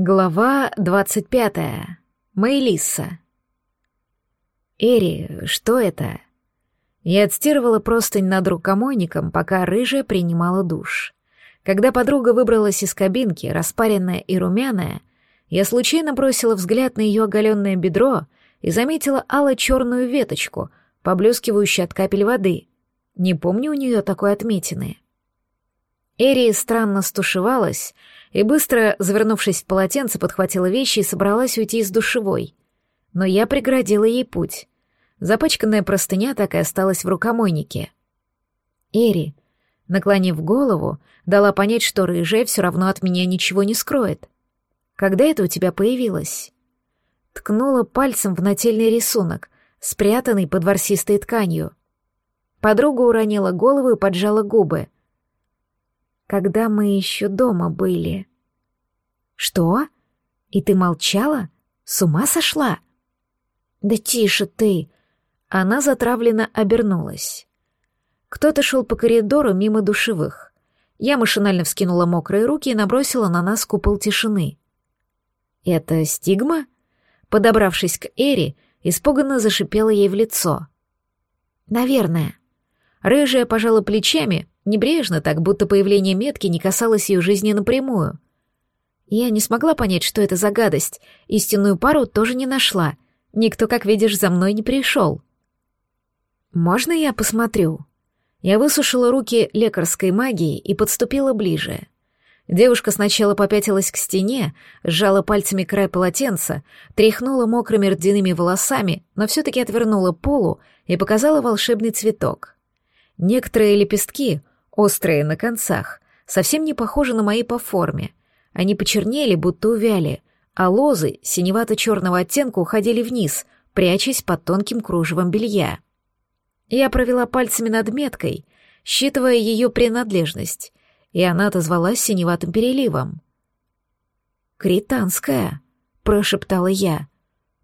Глава двадцать пятая. Мэйлисса. «Эри, что это?» Я отстирывала простынь над рукомойником, пока рыжая принимала душ. Когда подруга выбралась из кабинки, распаренная и румяная, я случайно бросила взгляд на ее оголенное бедро и заметила ало-черную веточку, поблескивающую от капель воды. Не помню у нее такой отметины. Эри странно стушевалась и, быстро завернувшись в полотенце, подхватила вещи и собралась уйти из душевой. Но я преградила ей путь. Запачканная простыня так и осталась в рукомойнике. Эри, наклонив голову, дала понять, что рыжая все равно от меня ничего не скроет. Когда это у тебя появилось? Ткнула пальцем в нательный рисунок, спрятанный под ворсистой тканью. Подруга уронила голову и поджала губы — когда мы еще дома были. Что? И ты молчала? С ума сошла? Да тише ты. Она затравленно обернулась. Кто-то шел по коридору мимо душевых. Я машинально вскинула мокрые руки и набросила на нас купол тишины. «Это стигма?» Подобравшись к Эри, испуганно зашипела ей в лицо. «Наверное». Рыжая пожала плечами, Небрежно, так будто появление метки не касалось ее жизни напрямую. Я не смогла понять, что это за гадость. Истинную пару тоже не нашла. Никто, как видишь, за мной не пришел. «Можно я посмотрю?» Я высушила руки лекарской магией и подступила ближе. Девушка сначала попятилась к стене, сжала пальцами край полотенца, тряхнула мокрыми рдяными волосами, но все-таки отвернула полу и показала волшебный цветок. Некоторые лепестки острые на концах, совсем не похожи на мои по форме. Они почернели, будто увяли, а лозы синевато-черного оттенка уходили вниз, прячась под тонким кружевом белья. Я провела пальцами над меткой, считывая ее принадлежность, и она отозвалась синеватым переливом. «Кританская», — прошептала я.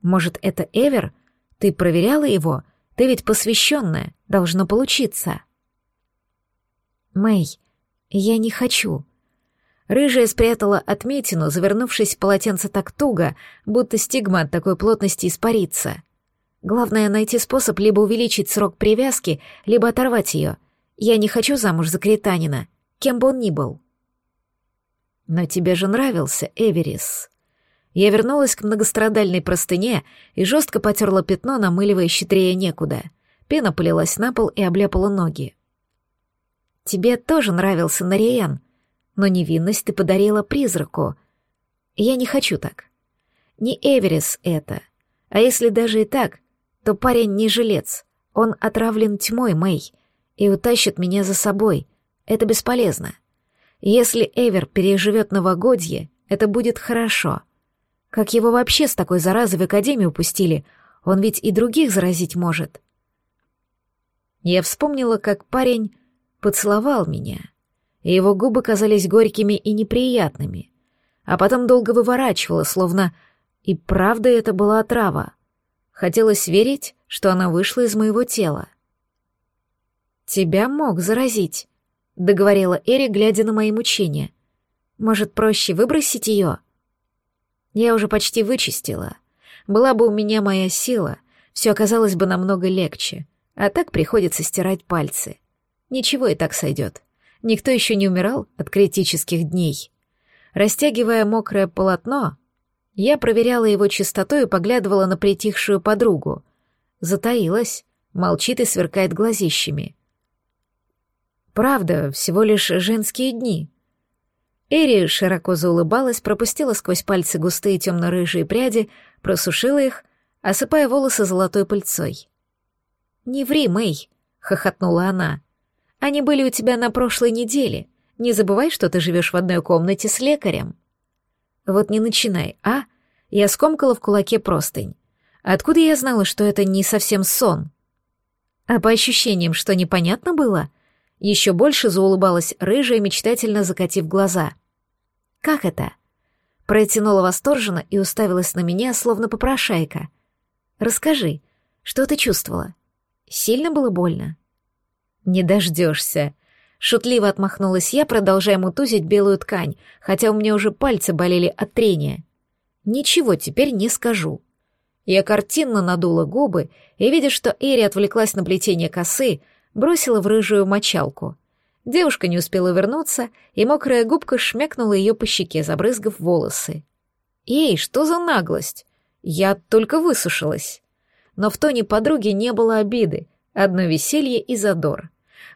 «Может, это Эвер? Ты проверяла его? Ты ведь посвященная, должно получиться». Мэй, я не хочу. Рыжая спрятала отметину, завернувшись в полотенце так туго, будто стигма от такой плотности испарится. Главное — найти способ либо увеличить срок привязки, либо оторвать ее. Я не хочу замуж за Кританина, кем бы он ни был. Но тебе же нравился Эверис. Я вернулась к многострадальной простыне и жестко потерла пятно, намыливая щедрее некуда. Пена полилась на пол и обляпала ноги. Тебе тоже нравился Нариен, но невинность ты подарила призраку. Я не хочу так. Не Эверис это. А если даже и так, то парень не жилец. Он отравлен тьмой, Мэй, и утащит меня за собой. Это бесполезно. Если Эвер переживет новогодье, это будет хорошо. Как его вообще с такой заразой в академию упустили? Он ведь и других заразить может. Я вспомнила, как парень поцеловал меня, и его губы казались горькими и неприятными, а потом долго выворачивала, словно и правда это была отрава. Хотелось верить, что она вышла из моего тела. «Тебя мог заразить», — договорила Эри, глядя на мои мучения. «Может, проще выбросить ее?» Я уже почти вычистила. Была бы у меня моя сила, все оказалось бы намного легче, а так приходится стирать пальцы. Ничего и так сойдет. Никто еще не умирал от критических дней. Растягивая мокрое полотно, я проверяла его чистоту и поглядывала на притихшую подругу. Затаилась, молчит и сверкает глазищами. Правда, всего лишь женские дни. Эри широко заулыбалась, пропустила сквозь пальцы густые темно-рыжие пряди, просушила их, осыпая волосы золотой пыльцой. «Не ври, Мэй!» — хохотнула она. Они были у тебя на прошлой неделе. Не забывай, что ты живешь в одной комнате с лекарем. Вот не начинай, а? Я скомкала в кулаке простынь. Откуда я знала, что это не совсем сон? А по ощущениям, что непонятно было? Еще больше заулыбалась рыжая, мечтательно закатив глаза. «Как это?» Протянула восторженно и уставилась на меня, словно попрошайка. «Расскажи, что ты чувствовала? Сильно было больно?» «Не дождешься», — Шутливо отмахнулась я, продолжая мутузить белую ткань, хотя у меня уже пальцы болели от трения. Ничего теперь не скажу. Я картинно надула губы и, видя, что Эри отвлеклась на плетение косы, бросила в рыжую мочалку. Девушка не успела вернуться, и мокрая губка шмякнула ее по щеке, забрызгав волосы. «Эй, что за наглость? Я только высушилась». Но в тоне подруги не было обиды, одно веселье и задор.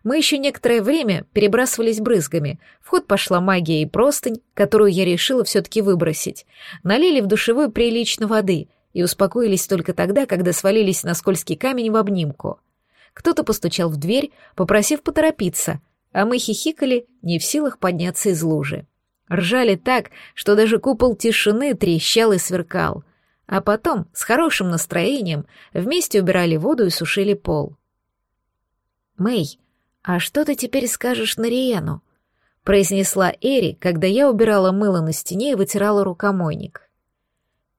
Мы еще некоторое время перебрасывались брызгами. В ход пошла магия и простынь, которую я решила все-таки выбросить. Налили в душевую прилично воды и успокоились только тогда, когда свалились на скользкий камень в обнимку. Кто-то постучал в дверь, попросив поторопиться, а мы хихикали, не в силах подняться из лужи. Ржали так, что даже купол тишины трещал и сверкал. А потом, с хорошим настроением, вместе убирали воду и сушили пол. «Мэй, «А что ты теперь скажешь Нариену?» — произнесла Эри, когда я убирала мыло на стене и вытирала рукомойник.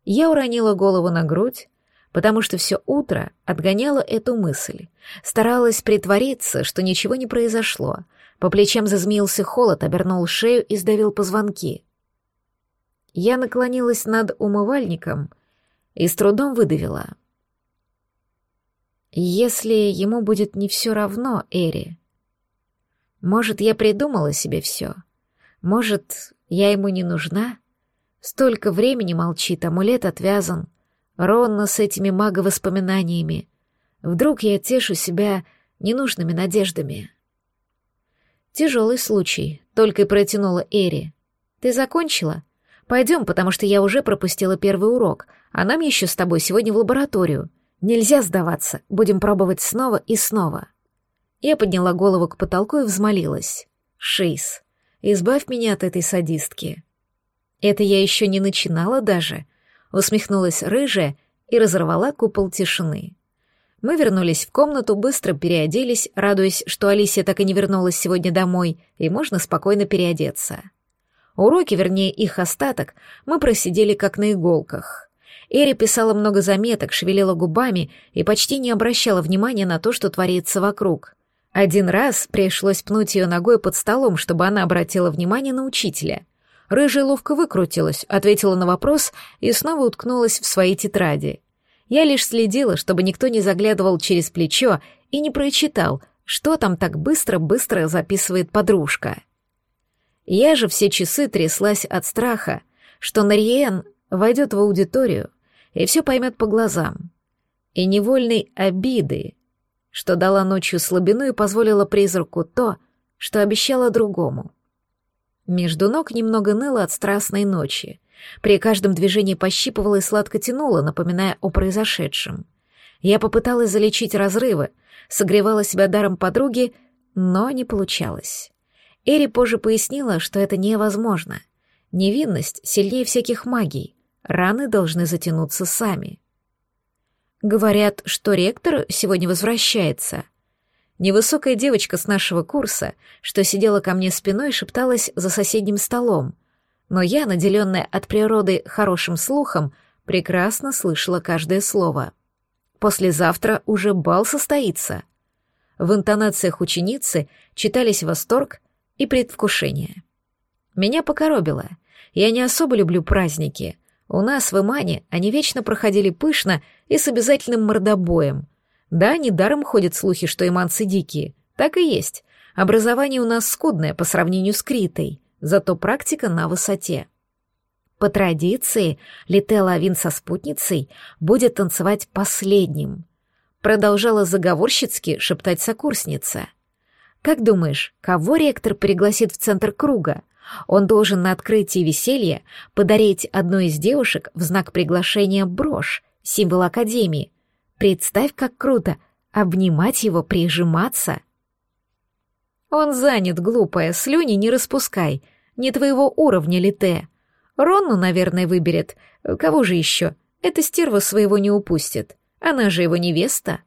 Я уронила голову на грудь, потому что все утро отгоняла эту мысль, старалась притвориться, что ничего не произошло. По плечам зазмеился холод, обернул шею и сдавил позвонки. Я наклонилась над умывальником и с трудом выдавила. «Если ему будет не все равно, Эри, может, я придумала себе все? Может, я ему не нужна? Столько времени молчит, амулет отвязан. Ронна с этими маговоспоминаниями. Вдруг я тешу себя ненужными надеждами. Тяжелый случай, только и протянула Эри. Ты закончила? Пойдем, потому что я уже пропустила первый урок, а нам еще с тобой сегодня в лабораторию. Нельзя сдаваться, будем пробовать снова и снова. Я подняла голову к потолку и взмолилась. «Шейс, избавь меня от этой садистки». «Это я еще не начинала даже», — усмехнулась рыжая и разорвала купол тишины. Мы вернулись в комнату, быстро переоделись, радуясь, что Алисия так и не вернулась сегодня домой, и можно спокойно переодеться. Уроки, вернее, их остаток, мы просидели как на иголках. Эри писала много заметок, шевелила губами и почти не обращала внимания на то, что творится вокруг. Один раз пришлось пнуть ее ногой под столом, чтобы она обратила внимание на учителя. Рыжая ловко выкрутилась, ответила на вопрос и снова уткнулась в свои тетради. Я лишь следила, чтобы никто не заглядывал через плечо и не прочитал, что там так быстро-быстро записывает подружка. Я же все часы тряслась от страха, что Нариен войдет в аудиторию и все поймет по глазам. И невольной обиды, что дала ночью слабину и позволила призраку то, что обещала другому. Между ног немного ныло от страстной ночи. При каждом движении пощипывала и сладко тянула, напоминая о произошедшем. Я попыталась залечить разрывы, согревала себя даром подруги, но не получалось. Эри позже пояснила, что это невозможно. Невинность сильнее всяких магий, раны должны затянуться сами. Говорят, что ректор сегодня возвращается. Невысокая девочка с нашего курса, что сидела ко мне спиной, шепталась за соседним столом. Но я, наделенная от природы хорошим слухом, прекрасно слышала каждое слово. Послезавтра уже бал состоится. В интонациях ученицы читались восторг и предвкушение. Меня покоробило. Я не особо люблю праздники — у нас в Имане они вечно проходили пышно и с обязательным мордобоем. Да, недаром ходят слухи, что иманцы дикие. Так и есть. Образование у нас скудное по сравнению с Критой, зато практика на высоте. По традиции, Лите Лавин со спутницей будет танцевать последним. Продолжала заговорщицки шептать сокурсница. «Как думаешь, кого ректор пригласит в центр круга? Он должен на открытии веселья подарить одной из девушек в знак приглашения брошь, символ Академии. Представь, как круто обнимать его, прижиматься. Он занят, глупая, слюни не распускай. Не твоего уровня ли ты? Ронну, наверное, выберет. Кого же еще? Эта стерва своего не упустит. Она же его невеста.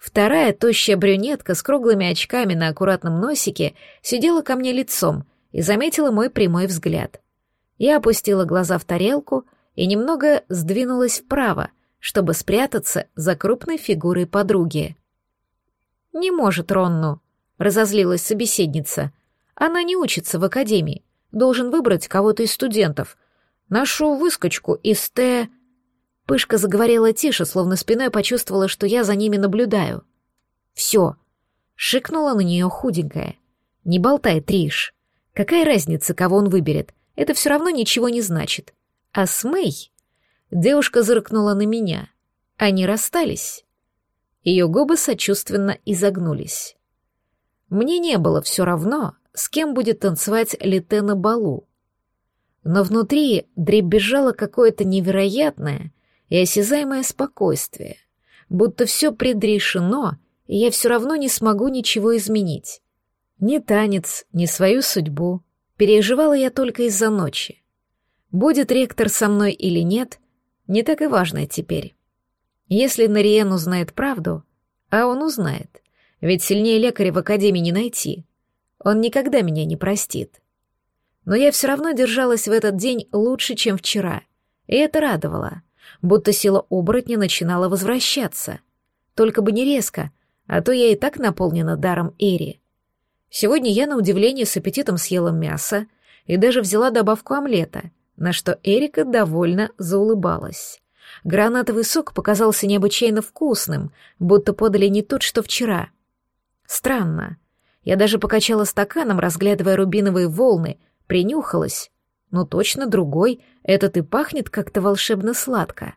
Вторая тощая брюнетка с круглыми очками на аккуратном носике сидела ко мне лицом и заметила мой прямой взгляд. Я опустила глаза в тарелку и немного сдвинулась вправо, чтобы спрятаться за крупной фигурой подруги. «Не может Ронну», — разозлилась собеседница. «Она не учится в академии. Должен выбрать кого-то из студентов. Нашу выскочку из Т...» Пышка заговорила тише, словно спиной почувствовала, что я за ними наблюдаю. «Все!» — шикнула на нее худенькая. «Не болтай, Триш. Какая разница, кого он выберет? Это все равно ничего не значит. А с Мэй...» Девушка зыркнула на меня. Они расстались. Ее губы сочувственно изогнулись. Мне не было все равно, с кем будет танцевать Лите на балу. Но внутри дребезжало какое-то невероятное и осязаемое спокойствие, будто все предрешено, и я все равно не смогу ничего изменить. Ни танец, ни свою судьбу. Переживала я только из-за ночи. Будет ректор со мной или нет, не так и важно теперь. Если Нариен узнает правду, а он узнает, ведь сильнее лекаря в академии не найти, он никогда меня не простит. Но я все равно держалась в этот день лучше, чем вчера, и это радовало, будто сила оборотня начинала возвращаться. Только бы не резко, а то я и так наполнена даром Эри. Сегодня я, на удивление, с аппетитом съела мясо и даже взяла добавку омлета, на что Эрика довольно заулыбалась. Гранатовый сок показался необычайно вкусным, будто подали не тот, что вчера. Странно. Я даже покачала стаканом, разглядывая рубиновые волны, принюхалась. Ну точно другой, этот и пахнет как-то волшебно сладко.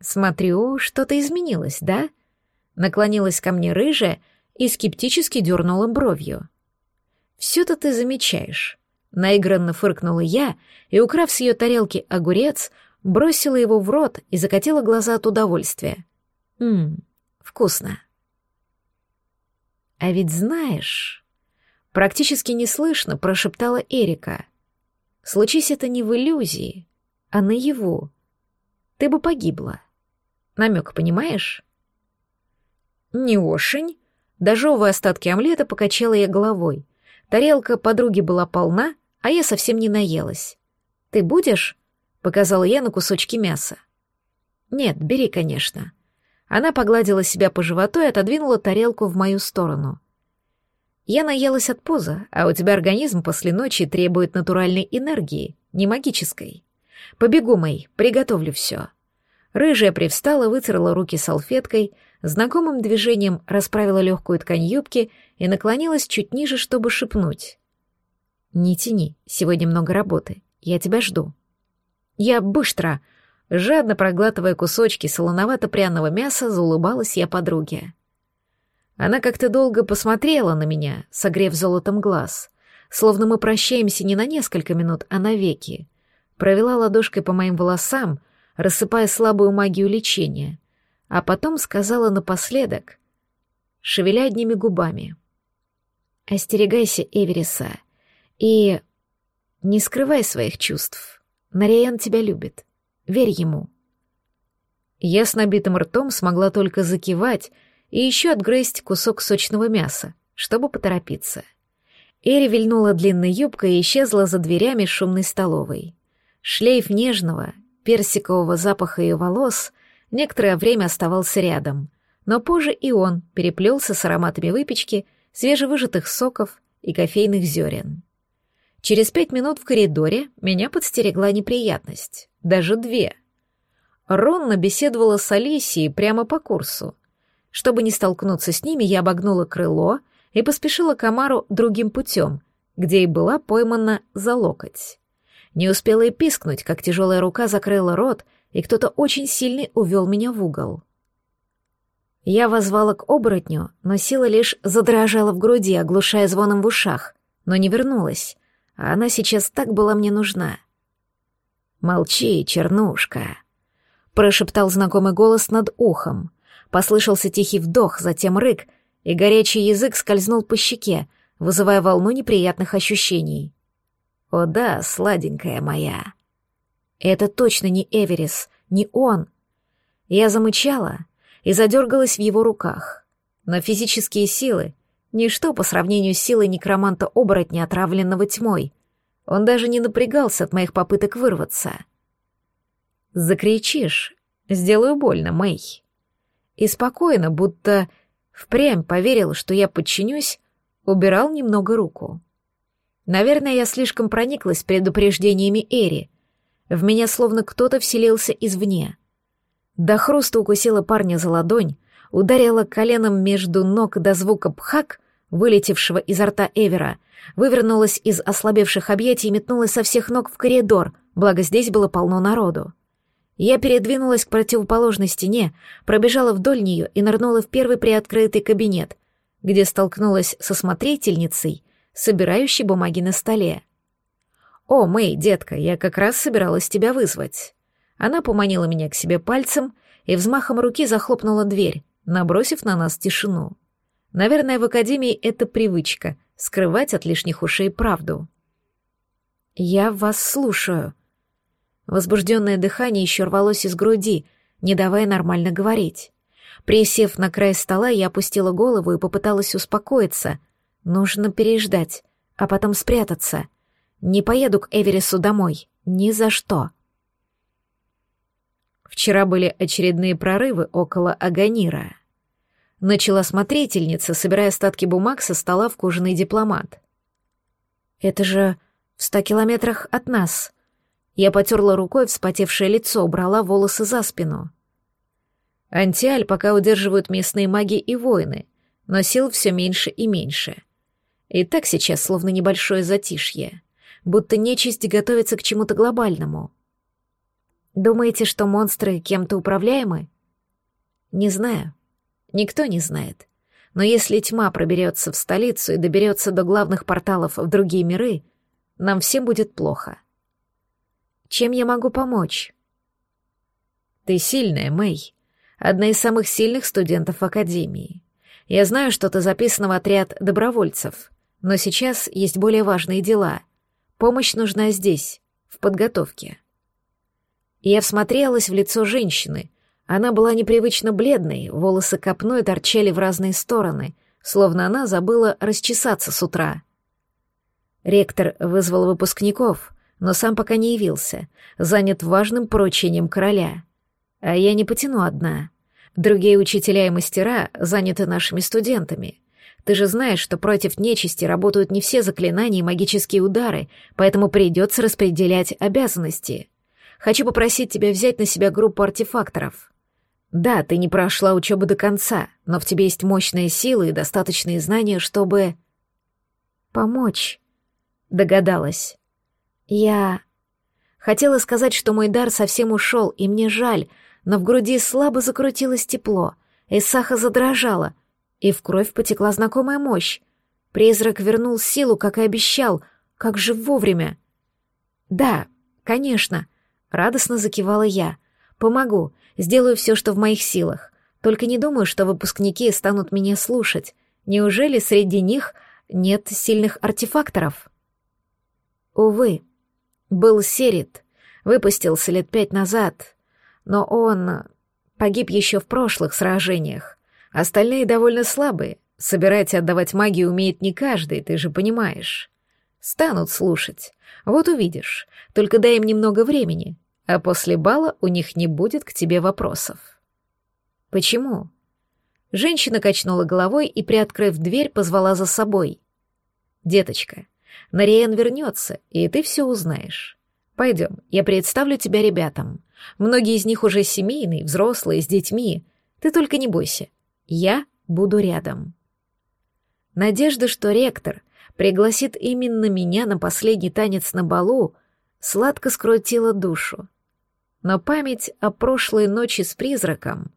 Смотрю, что-то изменилось, да? Наклонилась ко мне рыжая и скептически дернула бровью. Все-то ты замечаешь. Наигранно фыркнула я и, украв с ее тарелки огурец, бросила его в рот и закатила глаза от удовольствия. Ммм, вкусно. А ведь знаешь, практически неслышно прошептала Эрика. Случись это не в иллюзии, а наяву. Ты бы погибла. Намек, понимаешь? Не ошень. Дожевывая остатки омлета, покачала я головой. Тарелка подруги была полна, а я совсем не наелась. Ты будешь? Показала я на кусочки мяса. Нет, бери, конечно. Она погладила себя по животу и отодвинула тарелку в мою сторону. Я наелась от поза, а у тебя организм после ночи требует натуральной энергии, не магической. Побегу, Мэй, приготовлю все. Рыжая привстала, вытерла руки салфеткой, знакомым движением расправила легкую ткань юбки и наклонилась чуть ниже, чтобы шепнуть. «Не тяни, сегодня много работы. Я тебя жду». Я быстро, жадно проглатывая кусочки солоновато-пряного мяса, заулыбалась я подруге. Она как-то долго посмотрела на меня, согрев золотом глаз, словно мы прощаемся не на несколько минут, а навеки. Провела ладошкой по моим волосам, рассыпая слабую магию лечения, а потом сказала напоследок, шевеля одними губами. «Остерегайся Эвериса и не скрывай своих чувств». Нариен тебя любит. Верь ему». Я с набитым ртом смогла только закивать и еще отгрызть кусок сочного мяса, чтобы поторопиться. Эри вильнула длинной юбкой и исчезла за дверями шумной столовой. Шлейф нежного, персикового запаха ее волос некоторое время оставался рядом, но позже и он переплелся с ароматами выпечки, свежевыжатых соков и кофейных зерен. Через пять минут в коридоре меня подстерегла неприятность. Даже две. Ронна беседовала с Алисией прямо по курсу. Чтобы не столкнуться с ними, я обогнула крыло и поспешила к Амару другим путем, где и была поймана за локоть. Не успела и пискнуть, как тяжелая рука закрыла рот, и кто-то очень сильный увел меня в угол. Я возвала к оборотню, но сила лишь задрожала в груди, оглушая звоном в ушах, но не вернулась а она сейчас так была мне нужна. «Молчи, чернушка», — прошептал знакомый голос над ухом. Послышался тихий вдох, затем рык, и горячий язык скользнул по щеке, вызывая волну неприятных ощущений. «О да, сладенькая моя!» «Это точно не Эверис, не он!» Я замычала и задергалась в его руках, но физические силы Ничто по сравнению с силой некроманта-оборотня, отравленного тьмой. Он даже не напрягался от моих попыток вырваться. «Закричишь, сделаю больно, Мэй». И спокойно, будто впрямь поверил, что я подчинюсь, убирал немного руку. Наверное, я слишком прониклась предупреждениями Эри. В меня словно кто-то вселился извне. До хруста укусила парня за ладонь, ударила коленом между ног до звука «пхак», вылетевшего изо рта Эвера, вывернулась из ослабевших объятий и метнулась со всех ног в коридор, благо здесь было полно народу. Я передвинулась к противоположной стене, пробежала вдоль нее и нырнула в первый приоткрытый кабинет, где столкнулась со смотрительницей, собирающей бумаги на столе. «О, Мэй, детка, я как раз собиралась тебя вызвать». Она поманила меня к себе пальцем и взмахом руки захлопнула дверь, набросив на нас тишину. Наверное, в академии это привычка — скрывать от лишних ушей правду. «Я вас слушаю». Возбужденное дыхание еще рвалось из груди, не давая нормально говорить. Присев на край стола, я опустила голову и попыталась успокоиться. Нужно переждать, а потом спрятаться. Не поеду к Эверису домой. Ни за что. Вчера были очередные прорывы около Аганира. Начала смотрительница, собирая остатки бумаг со стола в кожаный дипломат. «Это же в ста километрах от нас». Я потерла рукой вспотевшее лицо, убрала волосы за спину. Антиаль пока удерживают местные маги и воины, но сил все меньше и меньше. И так сейчас словно небольшое затишье, будто нечисть готовится к чему-то глобальному — Думаете, что монстры кем-то управляемы? Не знаю. Никто не знает. Но если тьма проберется в столицу и доберется до главных порталов в другие миры, нам всем будет плохо. Чем я могу помочь? Ты сильная, Мэй. Одна из самых сильных студентов Академии. Я знаю, что ты записана в отряд добровольцев, но сейчас есть более важные дела. Помощь нужна здесь, в подготовке я всмотрелась в лицо женщины. Она была непривычно бледной, волосы копной торчали в разные стороны, словно она забыла расчесаться с утра. Ректор вызвал выпускников, но сам пока не явился, занят важным поручением короля. А я не потяну одна. Другие учителя и мастера заняты нашими студентами. Ты же знаешь, что против нечисти работают не все заклинания и магические удары, поэтому придется распределять обязанности. Хочу попросить тебя взять на себя группу артефакторов. Да, ты не прошла учебу до конца, но в тебе есть мощная сила и достаточные знания, чтобы... Помочь, догадалась. Я... Хотела сказать, что мой дар совсем ушел, и мне жаль, но в груди слабо закрутилось тепло, и саха задрожала, и в кровь потекла знакомая мощь. Призрак вернул силу, как и обещал, как же вовремя. Да, конечно, Радостно закивала я. «Помогу, сделаю все, что в моих силах. Только не думаю, что выпускники станут меня слушать. Неужели среди них нет сильных артефакторов?» Увы, был Серит, выпустился лет пять назад, но он погиб еще в прошлых сражениях. Остальные довольно слабые, собирать и отдавать магию умеет не каждый, ты же понимаешь. Станут слушать, вот увидишь, только дай им немного времени, а после бала у них не будет к тебе вопросов. Почему? Женщина качнула головой и, приоткрыв дверь, позвала за собой. «Деточка, Нариен вернется, и ты все узнаешь. Пойдем, я представлю тебя ребятам. Многие из них уже семейные, взрослые, с детьми. Ты только не бойся. Я буду рядом». Надежда, что ректор пригласит именно меня на последний танец на балу, сладко скрутила душу но память о прошлой ночи с призраком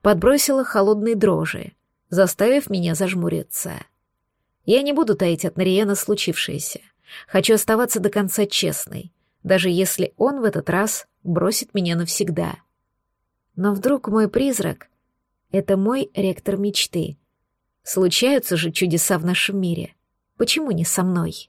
подбросила холодные дрожи, заставив меня зажмуриться. Я не буду таить от Нариена случившееся. Хочу оставаться до конца честной, даже если он в этот раз бросит меня навсегда. Но вдруг мой призрак — это мой ректор мечты. Случаются же чудеса в нашем мире. Почему не со мной?»